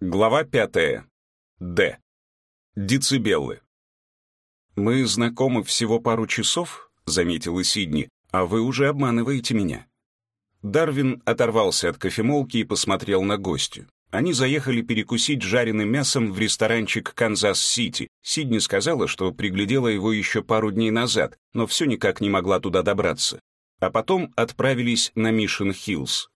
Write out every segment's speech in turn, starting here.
Глава пятая. Д. Децибелы. «Мы знакомы всего пару часов», — заметила Сидни, «а вы уже обманываете меня». Дарвин оторвался от кофемолки и посмотрел на гостью. Они заехали перекусить жареным мясом в ресторанчик «Канзас-Сити». Сидни сказала, что приглядела его еще пару дней назад, но все никак не могла туда добраться. А потом отправились на Мишен-Хиллз.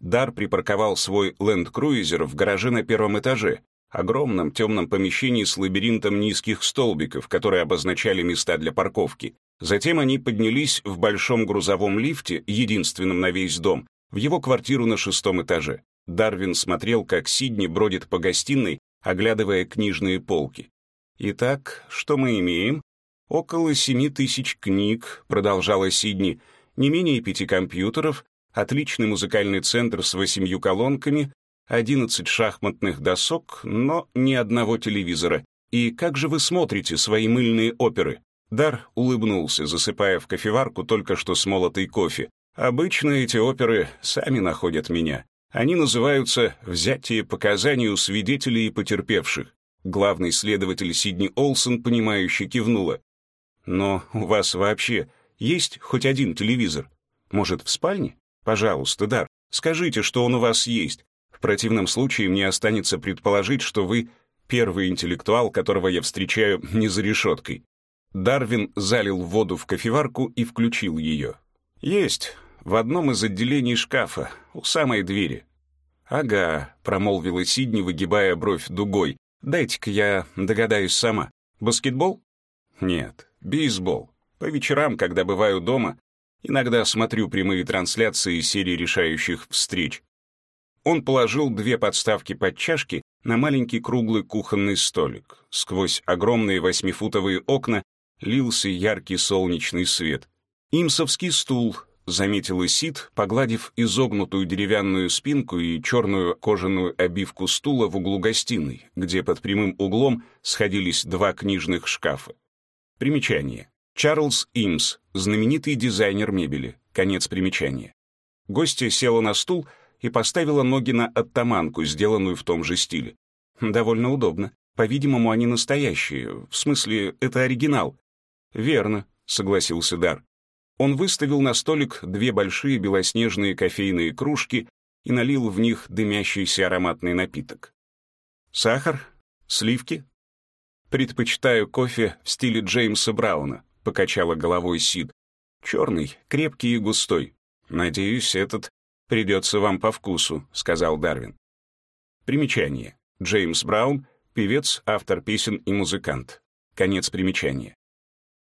Дар припарковал свой ленд-круизер в гараже на первом этаже, огромном темном помещении с лабиринтом низких столбиков, которые обозначали места для парковки. Затем они поднялись в большом грузовом лифте, единственном на весь дом, в его квартиру на шестом этаже. Дарвин смотрел, как Сидни бродит по гостиной, оглядывая книжные полки. «Итак, что мы имеем?» «Около семи тысяч книг», — продолжала Сидни, «не менее пяти компьютеров, отличный музыкальный центр с восемью колонками, одиннадцать шахматных досок, но ни одного телевизора. И как же вы смотрите свои мыльные оперы? Дар улыбнулся, засыпая в кофеварку только что смолотый кофе. Обычно эти оперы сами находят меня. Они называются «Взятие показаний у свидетелей и потерпевших». Главный следователь Сидни Олсон, понимающе кивнула. «Но у вас вообще есть хоть один телевизор? Может, в спальне?» Пожалуйста, Дар, скажите, что он у вас есть. В противном случае мне останется предположить, что вы первый интеллектуал, которого я встречаю не за решеткой. Дарвин залил воду в кофеварку и включил ее. Есть, в одном из отделений шкафа, у самой двери. «Ага», — промолвила Сидни, выгибая бровь дугой. «Дайте-ка я догадаюсь сама. Баскетбол?» «Нет, бейсбол. По вечерам, когда бываю дома, Иногда смотрю прямые трансляции серии решающих встреч. Он положил две подставки под чашки на маленький круглый кухонный столик. Сквозь огромные восьмифутовые окна лился яркий солнечный свет. «Имсовский стул», — заметил Исид, погладив изогнутую деревянную спинку и черную кожаную обивку стула в углу гостиной, где под прямым углом сходились два книжных шкафа. Примечание. Чарльз Имс, знаменитый дизайнер мебели. Конец примечания. Гостья села на стул и поставила ноги на оттаманку, сделанную в том же стиле. Довольно удобно. По-видимому, они настоящие. В смысле, это оригинал. Верно, согласился Дар. Он выставил на столик две большие белоснежные кофейные кружки и налил в них дымящийся ароматный напиток. Сахар? Сливки? Предпочитаю кофе в стиле Джеймса Брауна покачала головой Сид. Черный, крепкий и густой. Надеюсь, этот придется вам по вкусу, сказал Дарвин. Примечание. Джеймс Браун, певец, автор песен и музыкант. Конец примечания.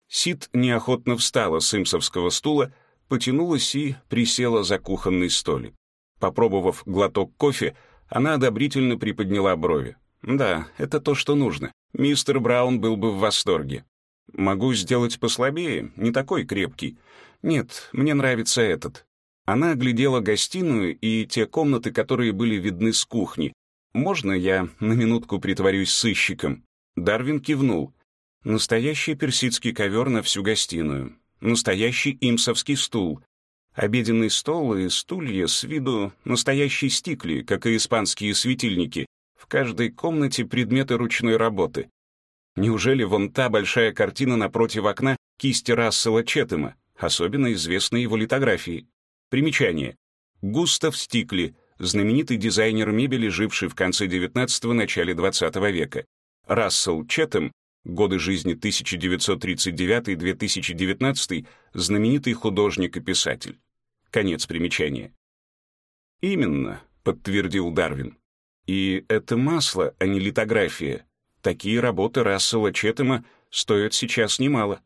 Сид неохотно встала с имсовского стула, потянулась и присела за кухонный столик. Попробовав глоток кофе, она одобрительно приподняла брови. «Да, это то, что нужно. Мистер Браун был бы в восторге. Могу сделать послабее, не такой крепкий. Нет, мне нравится этот. Она оглядела гостиную и те комнаты, которые были видны с кухни. Можно я на минутку притворюсь сыщиком? Дарвин кивнул. Настоящий персидский ковер на всю гостиную. Настоящий имсовский стул. Обеденный стол и стулья с виду настоящие стикли, как и испанские светильники. В каждой комнате предметы ручной работы. Неужели вон та большая картина напротив окна кисти Рассела Четема, особенно известной его литографии? Примечание. Густав Стикли, знаменитый дизайнер мебели, живший в конце XIX – начале XX века. Рассел Четем, годы жизни 1939-2019, знаменитый художник и писатель. Конец примечания. «Именно», — подтвердил Дарвин. «И это масло, а не литография. Такие работы Рассела Четема стоят сейчас немало.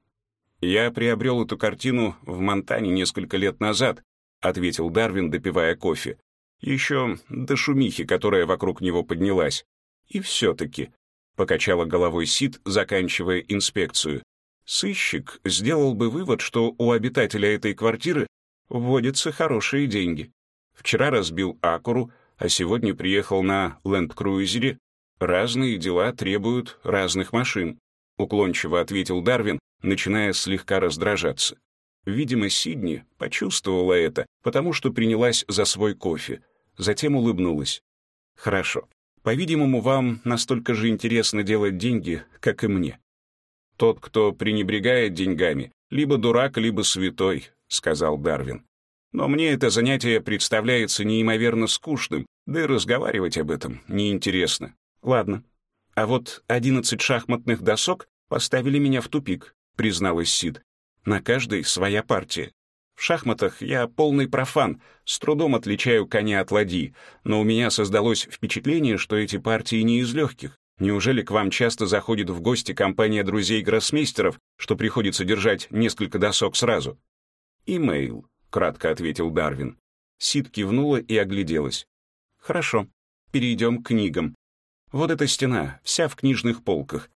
Я приобрел эту картину в Монтане несколько лет назад, ответил Дарвин, допивая кофе. Еще до шумихи, которая вокруг него поднялась. И все-таки, покачала головой Сид, заканчивая инспекцию, сыщик сделал бы вывод, что у обитателя этой квартиры вводятся хорошие деньги. Вчера разбил Акуру, а сегодня приехал на ленд-круизере Разные дела требуют разных машин, уклончиво ответил Дарвин, начиная слегка раздражаться. Видимо, Сидни почувствовала это, потому что принялась за свой кофе, затем улыбнулась. Хорошо. По-видимому, вам настолько же интересно делать деньги, как и мне. Тот, кто пренебрегает деньгами, либо дурак, либо святой, сказал Дарвин. Но мне это занятие представляется неимоверно скучным, да и разговаривать об этом неинтересно. Ладно. А вот одиннадцать шахматных досок поставили меня в тупик, призналась Сид. На каждой своя партия. В шахматах я полный профан, с трудом отличаю коня от ладьи, но у меня создалось впечатление, что эти партии не из легких. Неужели к вам часто заходит в гости компания друзей-гроссмейстеров, что приходится держать несколько досок сразу? «Имейл», — кратко ответил Дарвин. Сид кивнула и огляделась. «Хорошо, перейдем к книгам. Вот эта стена, вся в книжных полках.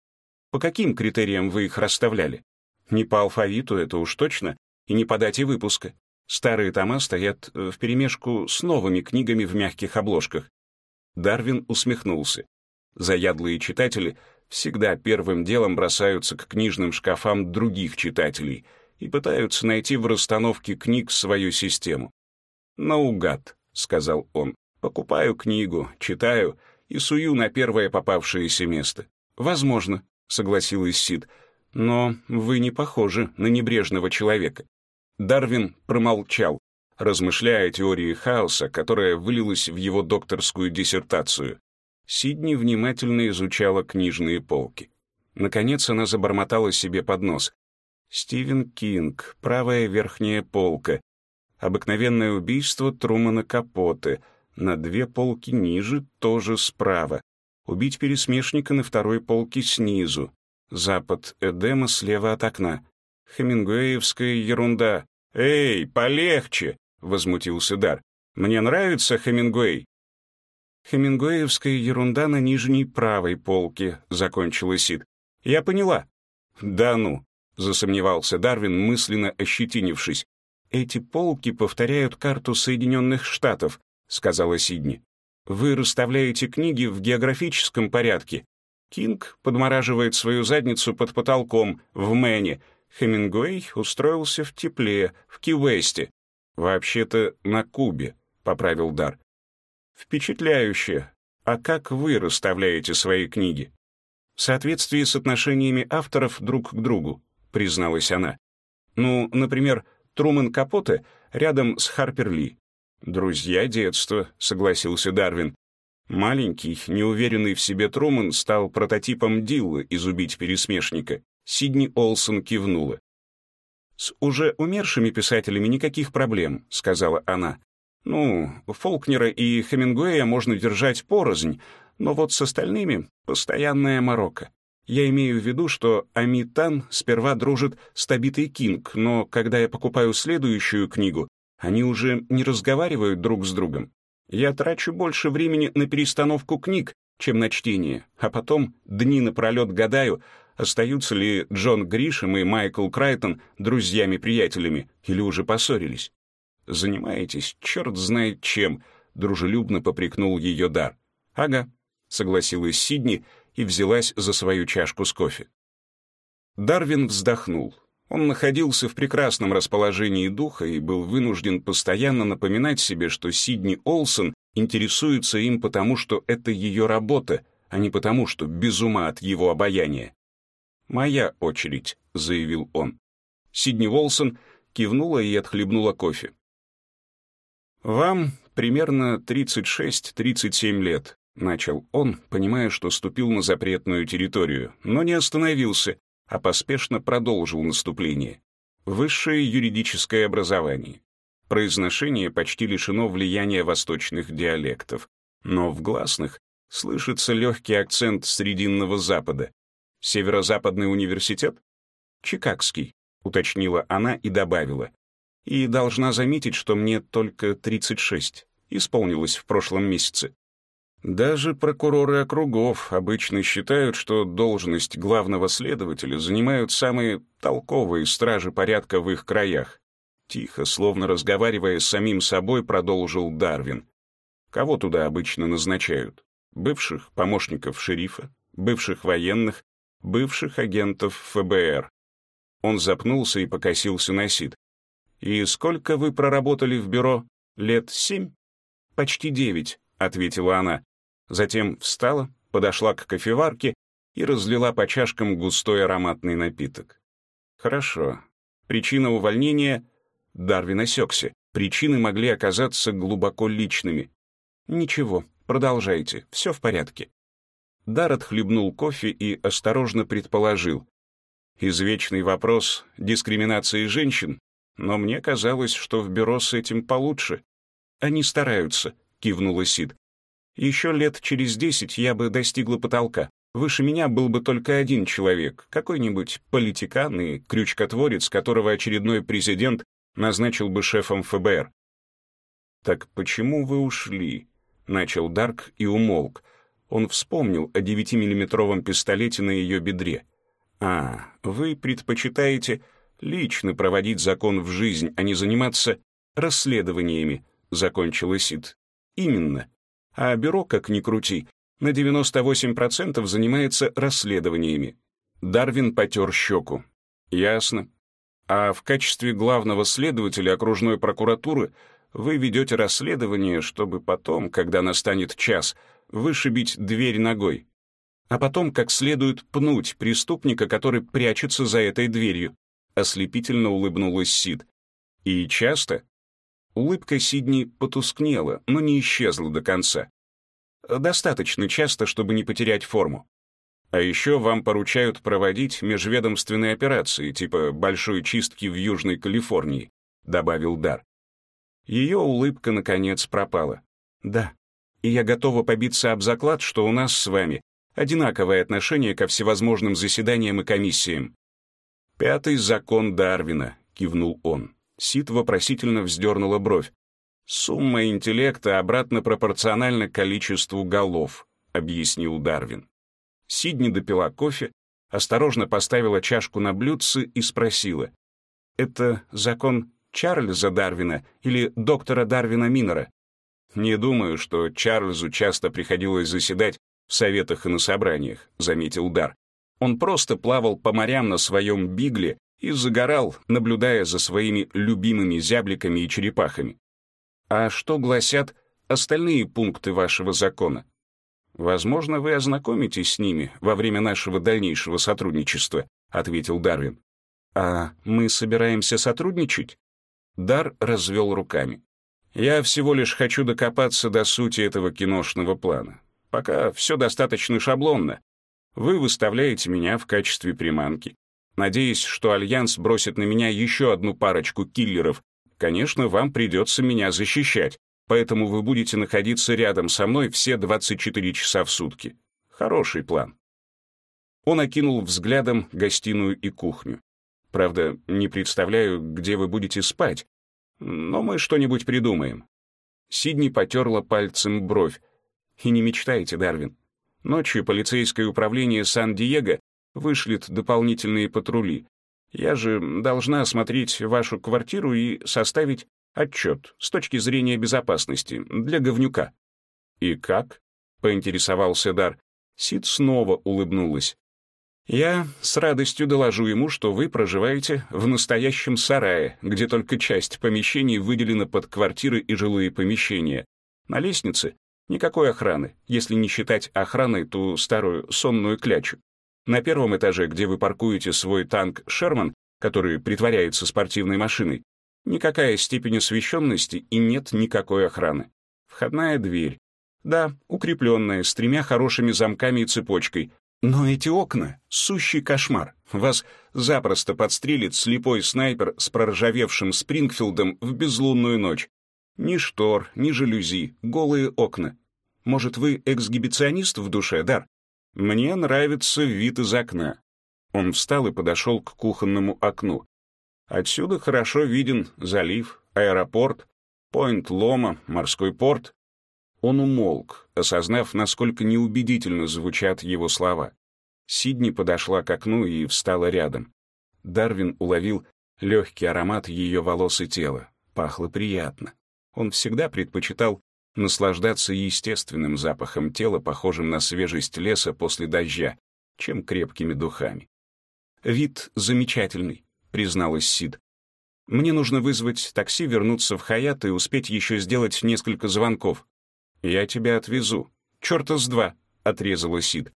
По каким критериям вы их расставляли? Не по алфавиту, это уж точно, и не по дате выпуска. Старые тома стоят э, вперемешку с новыми книгами в мягких обложках. Дарвин усмехнулся. Заядлые читатели всегда первым делом бросаются к книжным шкафам других читателей и пытаются найти в расстановке книг свою систему. «Наугад», — сказал он, — «покупаю книгу, читаю и сую на первое попавшееся место». «Возможно», — согласилась Сид, — «но вы не похожи на небрежного человека. Дарвин промолчал, размышляя о теории хаоса, которая вылилась в его докторскую диссертацию. Сидни внимательно изучала книжные полки. Наконец она забормотала себе под нос. «Стивен Кинг, правая верхняя полка. Обыкновенное убийство Трумана Капоты. На две полки ниже, тоже справа. Убить пересмешника на второй полке снизу. Запад Эдема слева от окна. Хемингуэевская ерунда. Эй, полегче, возмутился Дар. Мне нравится Хемингуэй. Хемингуэевская ерунда на нижней правой полке, закончила Сид. Я поняла. Да ну, засомневался Дарвин, мысленно ощетинившись. Эти полки повторяют карту Соединенных Штатов, сказала Сидни. Вы расставляете книги в географическом порядке. Кинг подмораживает свою задницу под потолком в Мэне, Хемингуэй устроился в тепле, в Ки-Весте. Вообще-то на Кубе, поправил Дар. Впечатляюще. А как вы расставляете свои книги? В соответствии с отношениями авторов друг к другу, призналась она. Ну, например, Труман Капоте рядом с Харпер Ли. «Друзья детства», — согласился Дарвин. Маленький, неуверенный в себе Труман стал прототипом Диллы из «Убить пересмешника». Сидни Олсон кивнула. «С уже умершими писателями никаких проблем», — сказала она. «Ну, Фолкнера и Хемингуэя можно держать порознь, но вот с остальными — постоянная морока. Я имею в виду, что Амитан сперва дружит с Табитой Кинг, но когда я покупаю следующую книгу, они уже не разговаривают друг с другом. Я трачу больше времени на перестановку книг, чем на чтение, а потом дни напролет гадаю, остаются ли Джон Гришем и Майкл Крайтон друзьями-приятелями или уже поссорились. «Занимаетесь черт знает чем», — дружелюбно попрекнул ее дар. «Ага», — согласилась Сидни и взялась за свою чашку с кофе. Дарвин вздохнул. Он находился в прекрасном расположении духа и был вынужден постоянно напоминать себе, что Сидни Олсон интересуется им потому, что это ее работа, а не потому, что без ума от его обаяния. «Моя очередь», — заявил он. Сидни Волсон кивнула и отхлебнула кофе. «Вам примерно 36-37 лет», — начал он, понимая, что ступил на запретную территорию, но не остановился, а поспешно продолжил наступление. Высшее юридическое образование. Произношение почти лишено влияния восточных диалектов, но в гласных слышится легкий акцент Срединного Запада, Северо-Западный университет? Чикагский, уточнила она и добавила. И должна заметить, что мне только 36. Исполнилось в прошлом месяце. Даже прокуроры округов обычно считают, что должность главного следователя занимают самые толковые стражи порядка в их краях. Тихо, словно разговаривая с самим собой, продолжил Дарвин. Кого туда обычно назначают? Бывших помощников шерифа, бывших военных, бывших агентов ФБР. Он запнулся и покосился на Сид. «И сколько вы проработали в бюро? Лет семь?» «Почти девять», — ответила она. Затем встала, подошла к кофеварке и разлила по чашкам густой ароматный напиток. Хорошо. Причина увольнения... Дарвин осекся. Причины могли оказаться глубоко личными. Ничего, продолжайте, все в порядке. Дар отхлебнул кофе и осторожно предположил. Извечный вопрос дискриминации женщин, но мне казалось, что в бюро с этим получше. Они стараются, кивнула Сид. Еще лет через десять я бы достигла потолка. Выше меня был бы только один человек, какой-нибудь политикан и крючкотворец, которого очередной президент назначил бы шефом ФБР. «Так почему вы ушли?» — начал Дарк и умолк. Он вспомнил о девятимиллиметровом пистолете на ее бедре. «А, вы предпочитаете лично проводить закон в жизнь, а не заниматься расследованиями», — закончила Сид. «Именно. А бюро, как ни крути, на 98% занимается расследованиями. Дарвин потер щеку. Ясно. А в качестве главного следователя окружной прокуратуры вы ведете расследование, чтобы потом, когда настанет час, вышибить дверь ногой. А потом как следует пнуть преступника, который прячется за этой дверью. Ослепительно улыбнулась Сид. И часто? Улыбка Сидни потускнела, но не исчезла до конца. Достаточно часто, чтобы не потерять форму. А еще вам поручают проводить межведомственные операции, типа большой чистки в Южной Калифорнии», — добавил Дар. Ее улыбка, наконец, пропала. «Да, и я готова побиться об заклад, что у нас с вами одинаковое отношение ко всевозможным заседаниям и комиссиям». «Пятый закон Дарвина», — кивнул он. Сид вопросительно вздернула бровь. «Сумма интеллекта обратно пропорциональна количеству голов», — объяснил Дарвин. Сидни допила кофе, осторожно поставила чашку на блюдце и спросила. «Это закон Чарльза Дарвина или доктора Дарвина Минера?» «Не думаю, что Чарльзу часто приходилось заседать в советах и на собраниях», — заметил Дар. «Он просто плавал по морям на своем бигле и загорал, наблюдая за своими любимыми зябликами и черепахами. А что гласят остальные пункты вашего закона? Возможно, вы ознакомитесь с ними во время нашего дальнейшего сотрудничества, ответил Дарвин. А мы собираемся сотрудничать? Дар развел руками. Я всего лишь хочу докопаться до сути этого киношного плана. Пока все достаточно шаблонно. Вы выставляете меня в качестве приманки. Надеясь, что Альянс бросит на меня еще одну парочку киллеров, Конечно, вам придется меня защищать, поэтому вы будете находиться рядом со мной все 24 часа в сутки. Хороший план. Он окинул взглядом гостиную и кухню. Правда, не представляю, где вы будете спать, но мы что-нибудь придумаем. Сидни потерла пальцем бровь. И не мечтайте, Дарвин. Ночью полицейское управление Сан-Диего вышлет дополнительные патрули, я же должна осмотреть вашу квартиру и составить отчет с точки зрения безопасности для говнюка». «И как?» — поинтересовался Дар. Сид снова улыбнулась. «Я с радостью доложу ему, что вы проживаете в настоящем сарае, где только часть помещений выделена под квартиры и жилые помещения. На лестнице никакой охраны, если не считать охраной ту старую сонную клячу. На первом этаже, где вы паркуете свой танк «Шерман», который притворяется спортивной машиной, никакая степень освещенности и нет никакой охраны. Входная дверь. Да, укрепленная, с тремя хорошими замками и цепочкой. Но эти окна — сущий кошмар. Вас запросто подстрелит слепой снайпер с проржавевшим Спрингфилдом в безлунную ночь. Ни штор, ни жалюзи, голые окна. Может, вы эксгибиционист в душе, Дар? Мне нравится вид из окна. Он встал и подошел к кухонному окну. Отсюда хорошо виден залив, аэропорт, Пойнт-Лома, морской порт. Он умолк, осознав, насколько неубедительно звучат его слова. Сидни подошла к окну и встала рядом. Дарвин уловил легкий аромат ее волос и тела. Пахло приятно. Он всегда предпочитал наслаждаться естественным запахом тела, похожим на свежесть леса после дождя, чем крепкими духами. «Вид замечательный», — призналась Сид. «Мне нужно вызвать такси, вернуться в Хаят и успеть еще сделать несколько звонков. Я тебя отвезу», — черта с два», — отрезала Сид.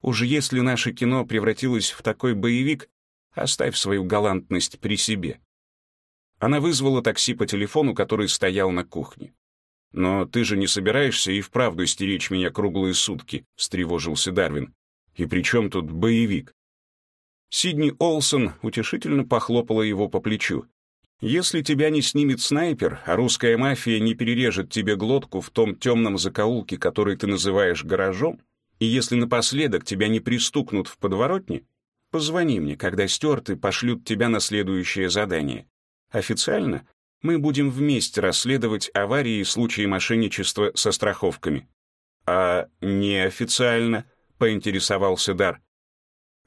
«Уж если наше кино превратилось в такой боевик, оставь свою галантность при себе». Она вызвала такси по телефону, который стоял на кухне. «Но ты же не собираешься и вправду стеречь меня круглые сутки», — встревожился Дарвин. «И при чем тут боевик?» Сидни Олсон утешительно похлопала его по плечу. «Если тебя не снимет снайпер, а русская мафия не перережет тебе глотку в том темном закоулке, который ты называешь гаражом, и если напоследок тебя не пристукнут в подворотне, позвони мне, когда стюарты пошлют тебя на следующее задание. Официально мы будем вместе расследовать аварии и случаи мошенничества со страховками. А неофициально, поинтересовался Дар.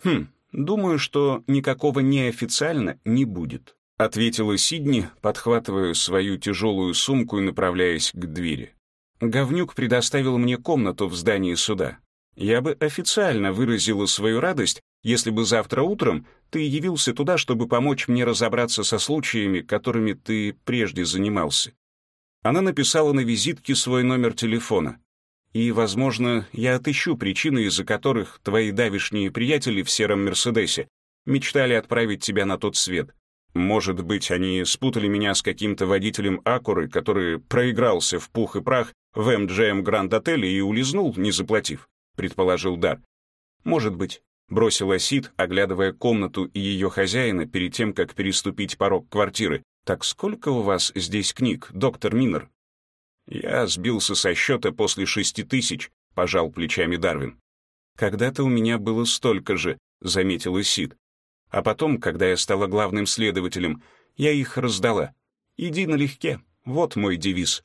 Хм, думаю, что никакого неофициально не будет, ответила Сидни, подхватывая свою тяжелую сумку и направляясь к двери. Говнюк предоставил мне комнату в здании суда. Я бы официально выразила свою радость, если бы завтра утром ты явился туда, чтобы помочь мне разобраться со случаями, которыми ты прежде занимался. Она написала на визитке свой номер телефона. И, возможно, я отыщу причины, из-за которых твои давишние приятели в сером Мерседесе мечтали отправить тебя на тот свет. Может быть, они спутали меня с каким-то водителем Акуры, который проигрался в пух и прах в MGM Гранд Отеле и улизнул, не заплатив, предположил Дар. Может быть. Бросила Сид, оглядывая комнату и ее хозяина перед тем, как переступить порог квартиры. «Так сколько у вас здесь книг, доктор Миннер?» «Я сбился со счета после шести тысяч», — пожал плечами Дарвин. «Когда-то у меня было столько же», — заметила Сид. «А потом, когда я стала главным следователем, я их раздала. Иди налегке, вот мой девиз».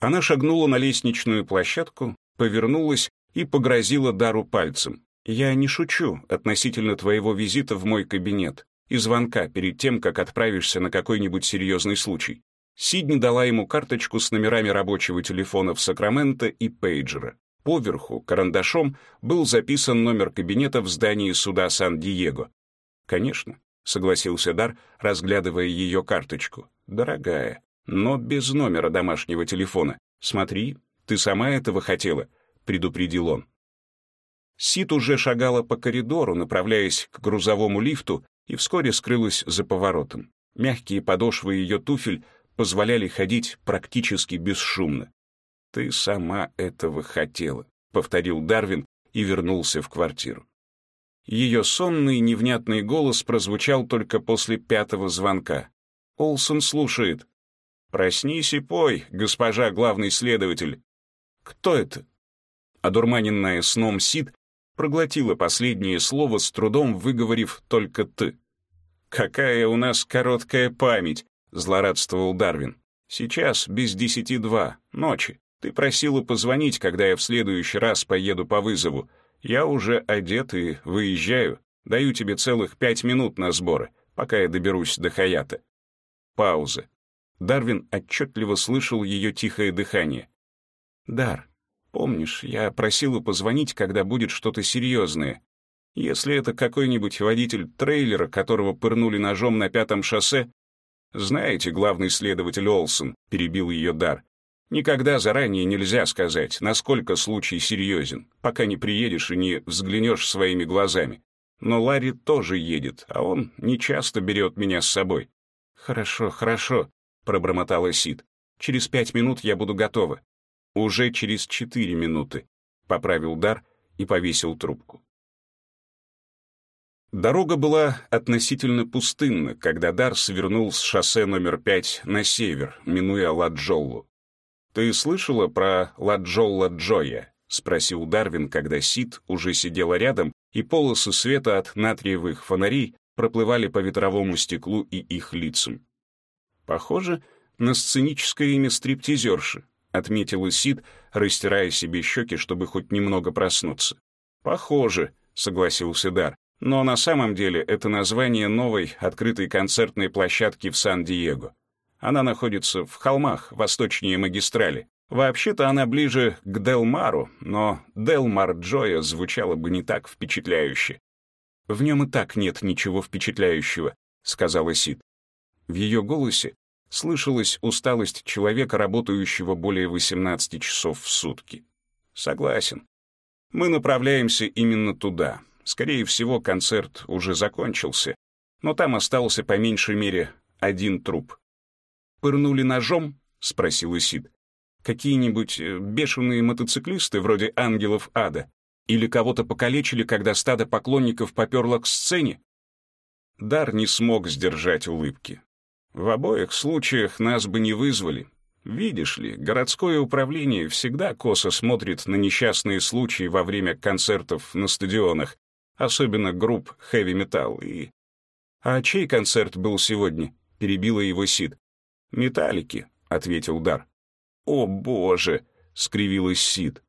Она шагнула на лестничную площадку, повернулась и погрозила Дару пальцем. Я не шучу относительно твоего визита в мой кабинет и звонка перед тем, как отправишься на какой-нибудь серьезный случай. Сидни дала ему карточку с номерами рабочего телефона в Сакраменто и пейджера. Поверху, карандашом, был записан номер кабинета в здании суда Сан-Диего. «Конечно», — согласился Дар, разглядывая ее карточку. «Дорогая, но без номера домашнего телефона. Смотри, ты сама этого хотела», — предупредил он. Сит уже шагала по коридору, направляясь к грузовому лифту, и вскоре скрылась за поворотом. Мягкие подошвы ее туфель позволяли ходить практически бесшумно. «Ты сама этого хотела», — повторил Дарвин и вернулся в квартиру. Ее сонный невнятный голос прозвучал только после пятого звонка. Олсон слушает. «Проснись и пой, госпожа главный следователь». «Кто это?» Одурманенная сном Сид проглотила последнее слово, с трудом выговорив только «ты». «Какая у нас короткая память», — злорадствовал Дарвин. «Сейчас без десяти два, ночи. Ты просила позвонить, когда я в следующий раз поеду по вызову. Я уже одет и выезжаю. Даю тебе целых пять минут на сборы, пока я доберусь до Хаята». Пауза. Дарвин отчетливо слышал ее тихое дыхание. «Дар, Помнишь, я просила позвонить, когда будет что-то серьезное. Если это какой-нибудь водитель трейлера, которого пырнули ножом на пятом шоссе... Знаете, главный следователь Олсон, перебил ее дар. Никогда заранее нельзя сказать, насколько случай серьезен, пока не приедешь и не взглянешь своими глазами. Но Ларри тоже едет, а он не часто берет меня с собой. «Хорошо, хорошо», — пробормотала Сид. «Через пять минут я буду готова. «Уже через четыре минуты», — поправил Дар и повесил трубку. Дорога была относительно пустынна, когда Дар свернул с шоссе номер пять на север, минуя Ладжоллу. «Ты слышала про Ладжолла Джоя?» — спросил Дарвин, когда Сид уже сидела рядом, и полосы света от натриевых фонарей проплывали по ветровому стеклу и их лицам. Похоже на сценическое имя стриптизерши, отметила Сид, растирая себе щеки, чтобы хоть немного проснуться. «Похоже», — согласился Дар. «Но на самом деле это название новой открытой концертной площадки в Сан-Диего. Она находится в холмах, восточнее магистрали. Вообще-то она ближе к Делмару, но Делмар Джоя звучало бы не так впечатляюще. «В нем и так нет ничего впечатляющего», — сказала Сид. В ее голосе слышалась усталость человека, работающего более 18 часов в сутки. Согласен. Мы направляемся именно туда. Скорее всего, концерт уже закончился, но там остался по меньшей мере один труп. «Пырнули ножом?» — спросил Исид. «Какие-нибудь э, бешеные мотоциклисты вроде ангелов ада? Или кого-то покалечили, когда стадо поклонников поперло к сцене?» Дар не смог сдержать улыбки. В обоих случаях нас бы не вызвали. Видишь ли, городское управление всегда косо смотрит на несчастные случаи во время концертов на стадионах, особенно групп хэви-металл и... «А чей концерт был сегодня?» — перебила его Сид. «Металлики», — ответил Дар. «О, боже!» — скривилась Сид.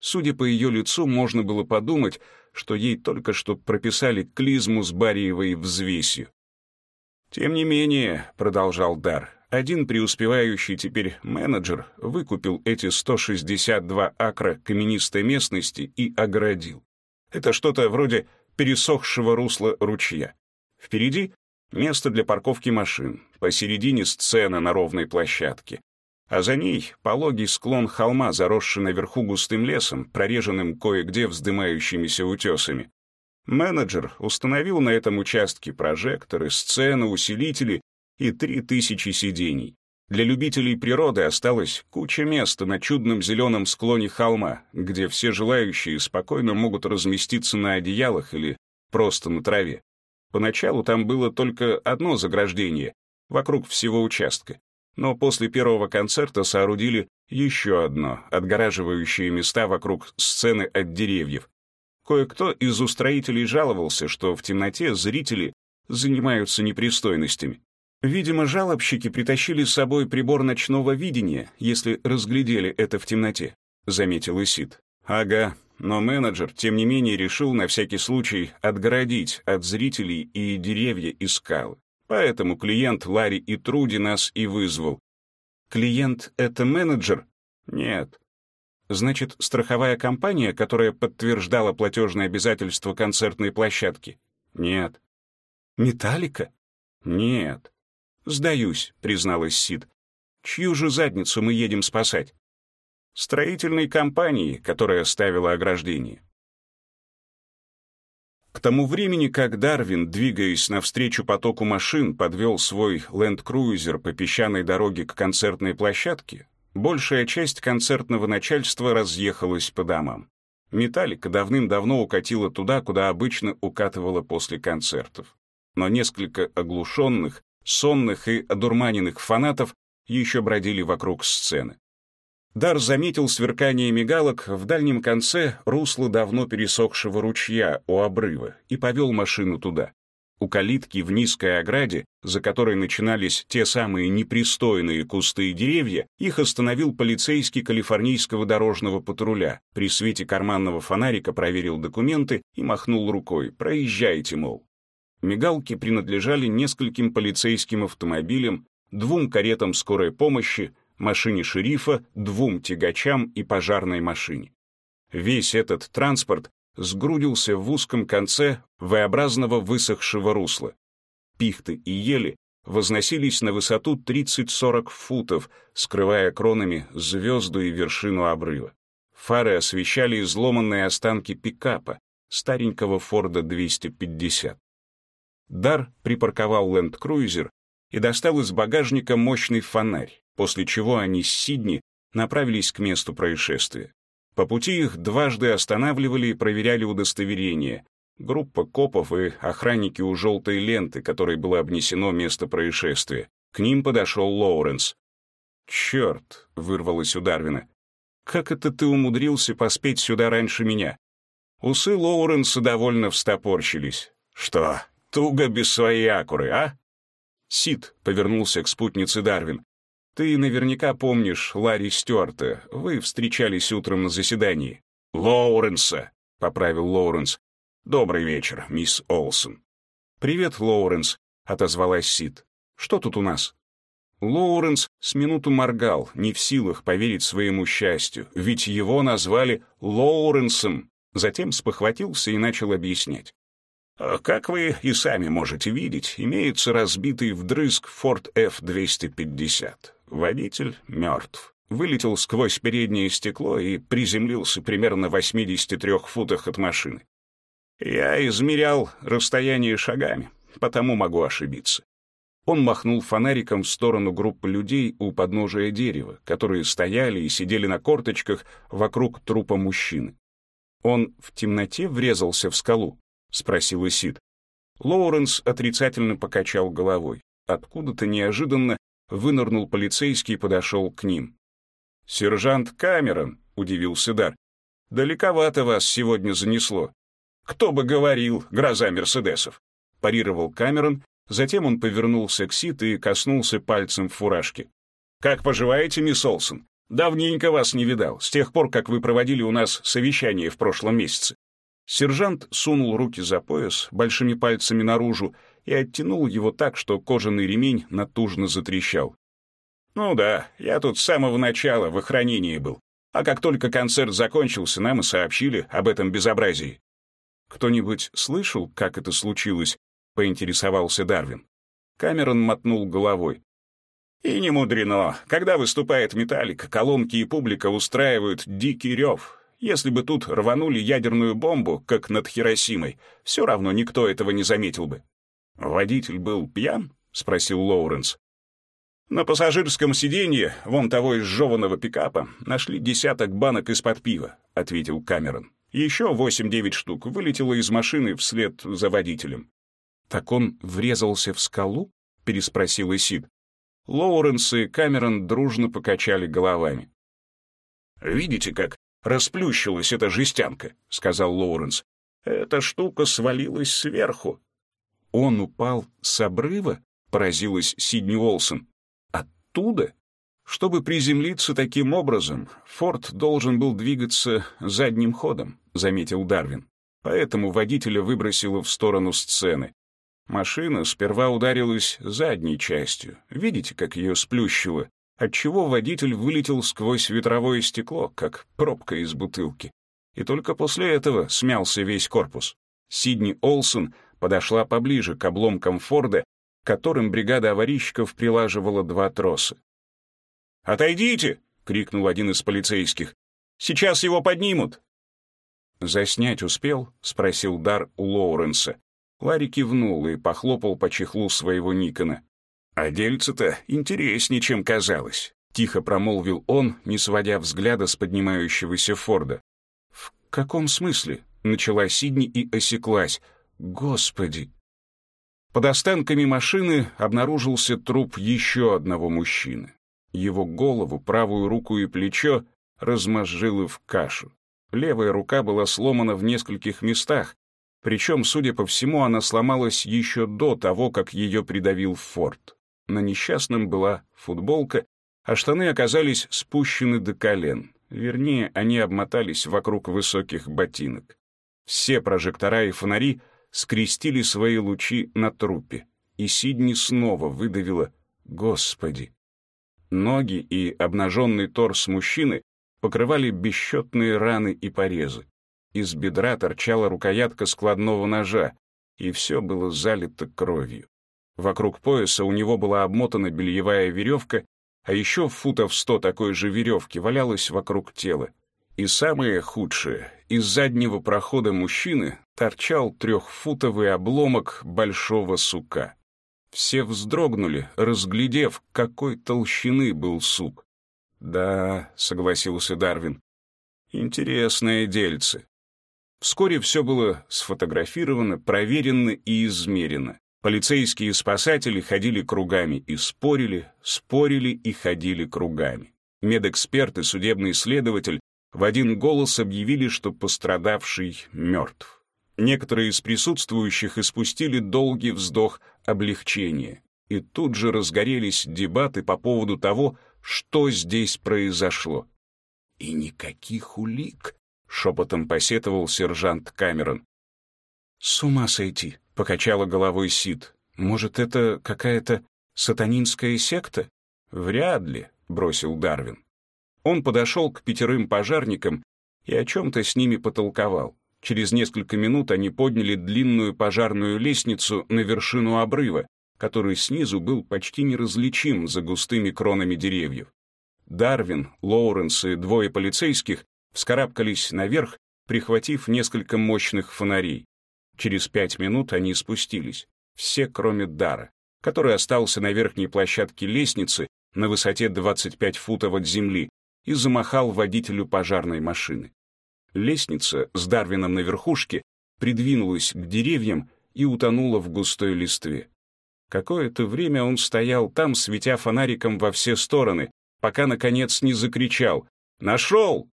Судя по ее лицу, можно было подумать, что ей только что прописали клизму с бариевой взвесью. «Тем не менее», — продолжал Дар, один преуспевающий теперь менеджер выкупил эти 162 акра каменистой местности и огородил. Это что-то вроде пересохшего русла ручья. Впереди место для парковки машин, посередине сцена на ровной площадке. А за ней пологий склон холма, заросший наверху густым лесом, прореженным кое-где вздымающимися утесами. Менеджер установил на этом участке прожекторы, сцены, усилители и три тысячи сидений. Для любителей природы осталось куча места на чудном зеленом склоне холма, где все желающие спокойно могут разместиться на одеялах или просто на траве. Поначалу там было только одно заграждение вокруг всего участка, но после первого концерта соорудили еще одно, отгораживающее места вокруг сцены от деревьев. Кое-кто из устроителей жаловался, что в темноте зрители занимаются непристойностями. Видимо, жалобщики притащили с собой прибор ночного видения, если разглядели это в темноте, заметил Исид. Ага, но менеджер, тем не менее, решил на всякий случай отгородить от зрителей и деревья и скалы. Поэтому клиент Ларри и Труди нас и вызвал. Клиент — это менеджер? Нет. Значит, страховая компания, которая подтверждала платежные обязательства концертной площадки? Нет. Металлика? Нет. «Сдаюсь», — призналась Сид. «Чью же задницу мы едем спасать?» «Строительной компании, которая ставила ограждение». К тому времени, как Дарвин, двигаясь навстречу потоку машин, подвел свой ленд-крузер по песчаной дороге к концертной площадке, большая часть концертного начальства разъехалась по домам. Металлика давным-давно укатила туда, куда обычно укатывала после концертов. Но несколько оглушенных, сонных и одурманенных фанатов еще бродили вокруг сцены. Дар заметил сверкание мигалок в дальнем конце русла давно пересохшего ручья у обрыва и повел машину туда. У калитки в низкой ограде, за которой начинались те самые непристойные кусты и деревья, их остановил полицейский калифорнийского дорожного патруля. При свете карманного фонарика проверил документы и махнул рукой «Проезжайте, мол». Мигалки принадлежали нескольким полицейским автомобилям, двум каретам скорой помощи, машине шерифа, двум тягачам и пожарной машине. Весь этот транспорт сгрудился в узком конце V-образного высохшего русла. Пихты и ели возносились на высоту 30-40 футов, скрывая кронами звезду и вершину обрыва. Фары освещали изломанные останки пикапа, старенького Форда 250. Дар припарковал ленд-крузер и достал из багажника мощный фонарь, после чего они с Сидни направились к месту происшествия. По пути их дважды останавливали и проверяли удостоверение. Группа копов и охранники у желтой ленты, которой было обнесено место происшествия. К ним подошел Лоуренс. «Черт!» — вырвалось у Дарвина. «Как это ты умудрился поспеть сюда раньше меня?» Усы Лоуренса довольно встопорщились. «Что, Туго без своей акуры, а?» Сид повернулся к спутнице Дарвин. «Ты наверняка помнишь Ларри Стюарта. Вы встречались утром на заседании». «Лоуренса», — поправил Лоуренс. «Добрый вечер, мисс Олсон». «Привет, Лоуренс», — отозвалась Сид. «Что тут у нас?» Лоуренс с минуту моргал, не в силах поверить своему счастью, ведь его назвали Лоуренсом. Затем спохватился и начал объяснять. А как вы и сами можете видеть, имеется разбитый вдрызг Ford F-250. Водитель мертв. вылетел сквозь переднее стекло и приземлился примерно в 83 футах от машины. Я измерял расстояние шагами, потому могу ошибиться. Он махнул фонариком в сторону группы людей у подножия дерева, которые стояли и сидели на корточках вокруг трупа мужчины. «Он в темноте врезался в скалу?» — спросил Исид. Лоуренс отрицательно покачал головой. Откуда-то неожиданно вынырнул полицейский и подошел к ним. «Сержант Камерон», — удивился Дар, — «далековато вас сегодня занесло». «Кто бы говорил, гроза Мерседесов», — парировал Камерон Затем он повернулся к Сит и коснулся пальцем фуражки. «Как поживаете, мисс Олсон? Давненько вас не видал, с тех пор, как вы проводили у нас совещание в прошлом месяце». Сержант сунул руки за пояс, большими пальцами наружу, и оттянул его так, что кожаный ремень натужно затрещал. «Ну да, я тут с самого начала в охранении был. А как только концерт закончился, нам и сообщили об этом безобразии». «Кто-нибудь слышал, как это случилось?» поинтересовался Дарвин. Камерон мотнул головой. И не мудрено. Когда выступает металлик, колонки и публика устраивают дикий рев. Если бы тут рванули ядерную бомбу, как над Хиросимой, все равно никто этого не заметил бы. «Водитель был пьян?» — спросил Лоуренс. На пассажирском сиденье, вон того изжеванного пикапа, нашли десяток банок из-под пива, — ответил Камерон. Еще восемь-девять штук вылетело из машины вслед за водителем. «Так он врезался в скалу?» — переспросил Исид. Лоуренс и Камерон дружно покачали головами. «Видите, как расплющилась эта жестянка?» — сказал Лоуренс. «Эта штука свалилась сверху». «Он упал с обрыва?» — поразилась Сидни Уолсон. «Оттуда?» Чтобы приземлиться таким образом, Форд должен был двигаться задним ходом, заметил Дарвин. Поэтому водителя выбросило в сторону сцены. Машина сперва ударилась задней частью. Видите, как ее сплющило? Отчего водитель вылетел сквозь ветровое стекло, как пробка из бутылки. И только после этого смялся весь корпус. Сидни Олсон подошла поближе к обломкам Форда, которым бригада аварийщиков прилаживала два троса. «Отойдите!» — крикнул один из полицейских. «Сейчас его поднимут!» «Заснять успел?» — спросил Дар у Лоуренса. Ларри кивнул и похлопал по чехлу своего Никона. «А дельце-то интереснее, чем казалось», — тихо промолвил он, не сводя взгляда с поднимающегося Форда. «В каком смысле?» — начала Сидни и осеклась. «Господи!» Под останками машины обнаружился труп еще одного мужчины. Его голову, правую руку и плечо размозжило в кашу. Левая рука была сломана в нескольких местах, причем, судя по всему, она сломалась еще до того, как ее придавил Форд. На несчастном была футболка, а штаны оказались спущены до колен. Вернее, они обмотались вокруг высоких ботинок. Все прожектора и фонари скрестили свои лучи на трупе, и Сидни снова выдавила «Господи!». Ноги и обнаженный торс мужчины покрывали бесчетные раны и порезы. Из бедра торчала рукоятка складного ножа, и все было залито кровью. Вокруг пояса у него была обмотана бельевая веревка, а еще футов сто такой же веревки валялось вокруг тела. И самое худшее, из заднего прохода мужчины торчал трехфутовый обломок большого сука. Все вздрогнули, разглядев, какой толщины был сук. «Да», — согласился Дарвин, — «интересное дельце. Вскоре все было сфотографировано, проверено и измерено. Полицейские спасатели ходили кругами и спорили, спорили и ходили кругами. Медэксперт и судебный следователь в один голос объявили, что пострадавший мертв. Некоторые из присутствующих испустили долгий вздох облегчения. И тут же разгорелись дебаты по поводу того, что здесь произошло. И никаких улик, — шепотом посетовал сержант Камерон. «С ума сойти!» — покачала головой Сид. «Может, это какая-то сатанинская секта?» «Вряд ли», — бросил Дарвин. Он подошел к пятерым пожарникам и о чем-то с ними потолковал. Через несколько минут они подняли длинную пожарную лестницу на вершину обрыва, который снизу был почти неразличим за густыми кронами деревьев. Дарвин, Лоуренс и двое полицейских вскарабкались наверх, прихватив несколько мощных фонарей. Через пять минут они спустились, все кроме Дара, который остался на верхней площадке лестницы на высоте 25 футов от земли и замахал водителю пожарной машины. Лестница с Дарвином на верхушке придвинулась к деревьям и утонула в густой листве. Какое-то время он стоял там, светя фонариком во все стороны, пока, наконец, не закричал «Нашел!».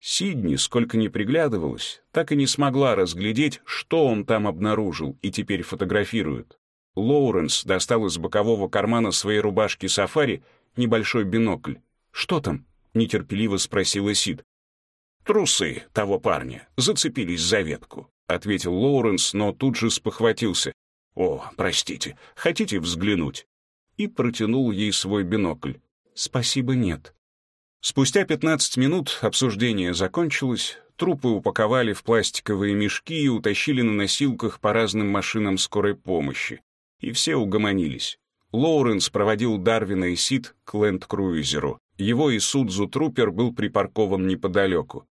Сидни, сколько ни приглядывалась, так и не смогла разглядеть, что он там обнаружил и теперь фотографирует. Лоуренс достал из бокового кармана своей рубашки сафари небольшой бинокль. «Что там?» — нетерпеливо спросила Сид. «Трусы того парня зацепились за ветку», — ответил Лоуренс, но тут же спохватился. «О, простите, хотите взглянуть?» И протянул ей свой бинокль. «Спасибо, нет». Спустя 15 минут обсуждение закончилось, трупы упаковали в пластиковые мешки и утащили на носилках по разным машинам скорой помощи. И все угомонились. Лоуренс проводил Дарвина и Сид к ленд-круизеру. Его и Судзу Трупер был припаркован неподалеку.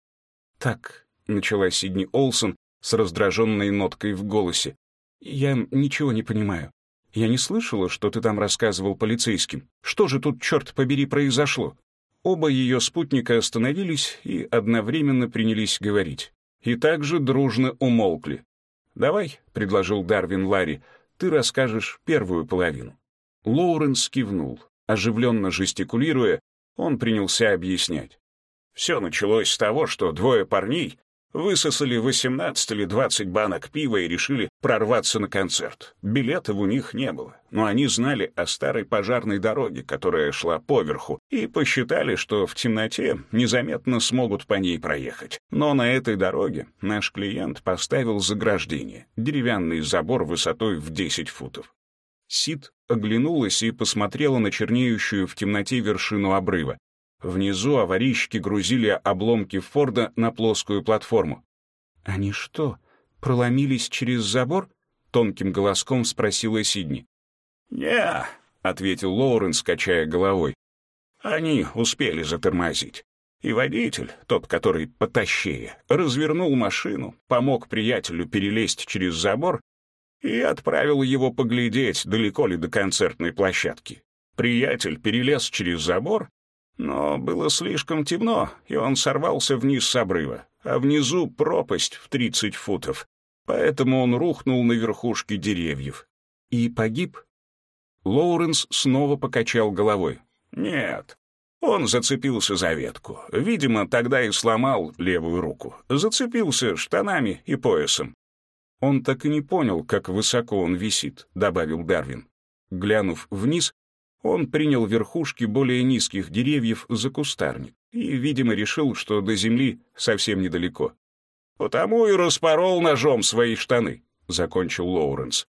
«Так», — начала Сидни Олсон с раздраженной ноткой в голосе, «я ничего не понимаю. Я не слышала, что ты там рассказывал полицейским. Что же тут, черт побери, произошло?» Оба ее спутника остановились и одновременно принялись говорить. И также дружно умолкли. «Давай», — предложил Дарвин Ларри, — «ты расскажешь первую половину». Лоуренс кивнул. Оживленно жестикулируя, он принялся объяснять. Все началось с того, что двое парней высосали 18 или 20 банок пива и решили прорваться на концерт. Билетов у них не было, но они знали о старой пожарной дороге, которая шла поверху, и посчитали, что в темноте незаметно смогут по ней проехать. Но на этой дороге наш клиент поставил заграждение, деревянный забор высотой в 10 футов. Сид оглянулась и посмотрела на чернеющую в темноте вершину обрыва. Внизу аварийщики грузили обломки Форда на плоскую платформу. «Они что, проломились через забор?» — тонким голоском спросила Сидни. «Не», — ответил Лоуренс, качая головой. «Они успели затормозить. И водитель, тот, который потащее, развернул машину, помог приятелю перелезть через забор и отправил его поглядеть, далеко ли до концертной площадки. Приятель перелез через забор но было слишком темно, и он сорвался вниз с обрыва, а внизу пропасть в 30 футов. Поэтому он рухнул на верхушке деревьев. И погиб? Лоуренс снова покачал головой. Нет. Он зацепился за ветку. Видимо, тогда и сломал левую руку. Зацепился штанами и поясом. Он так и не понял, как высоко он висит, добавил Дарвин. Глянув вниз, он принял верхушки более низких деревьев за кустарник и, видимо, решил, что до земли совсем недалеко. «Потому и распорол ножом свои штаны», — закончил Лоуренс.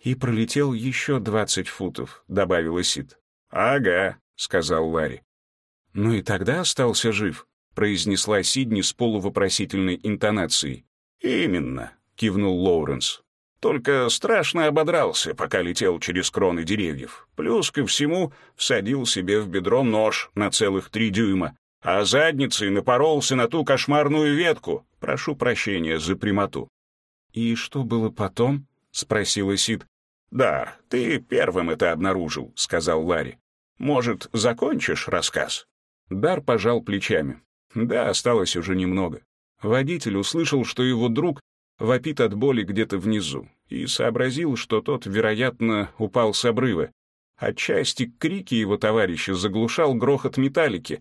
«И пролетел еще двадцать футов», — добавила Сид. «Ага», — сказал Ларри. «Ну и тогда остался жив», — произнесла Сидни с полувопросительной интонацией. «Именно», — кивнул Лоуренс. Только страшно ободрался, пока летел через кроны деревьев. Плюс ко всему всадил себе в бедро нож на целых три дюйма, а задницей напоролся на ту кошмарную ветку. Прошу прощения за прямоту. «И что было потом?» — спросила Сид. «Да, ты первым это обнаружил», — сказал Ларри. «Может, закончишь рассказ?» Дар пожал плечами. Да, осталось уже немного. Водитель услышал, что его друг вопит от боли где-то внизу, и сообразил, что тот, вероятно, упал с обрыва. Отчасти крики его товарища заглушал грохот металлики,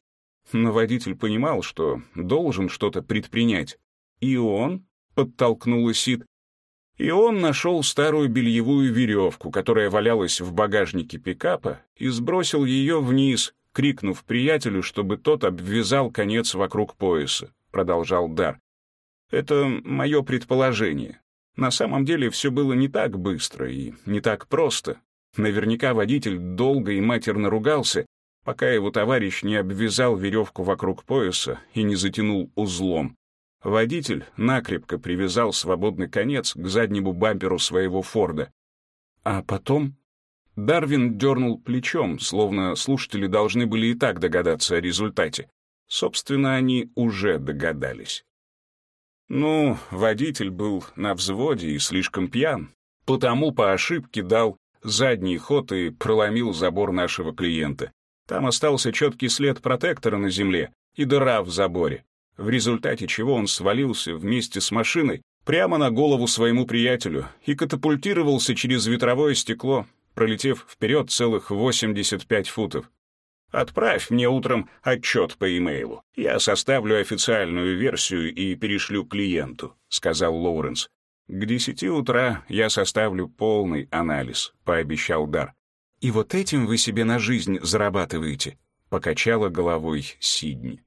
но водитель понимал, что должен что-то предпринять. И он, подтолкнул Сид, и он нашел старую бельевую веревку, которая валялась в багажнике пикапа, и сбросил ее вниз, крикнув приятелю, чтобы тот обвязал конец вокруг пояса, продолжал Дар. Это мое предположение. На самом деле все было не так быстро и не так просто. Наверняка водитель долго и матерно ругался, пока его товарищ не обвязал веревку вокруг пояса и не затянул узлом. Водитель накрепко привязал свободный конец к заднему бамперу своего Форда. А потом? Дарвин дернул плечом, словно слушатели должны были и так догадаться о результате. Собственно, они уже догадались. Ну, водитель был на взводе и слишком пьян, потому по ошибке дал задний ход и проломил забор нашего клиента. Там остался четкий след протектора на земле и дыра в заборе, в результате чего он свалился вместе с машиной прямо на голову своему приятелю и катапультировался через ветровое стекло, пролетев вперед целых 85 футов. Отправь мне утром отчет по имейлу. Я составлю официальную версию и перешлю клиенту», — сказал Лоуренс. «К десяти утра я составлю полный анализ», — пообещал Дар. «И вот этим вы себе на жизнь зарабатываете», — покачала головой Сидни.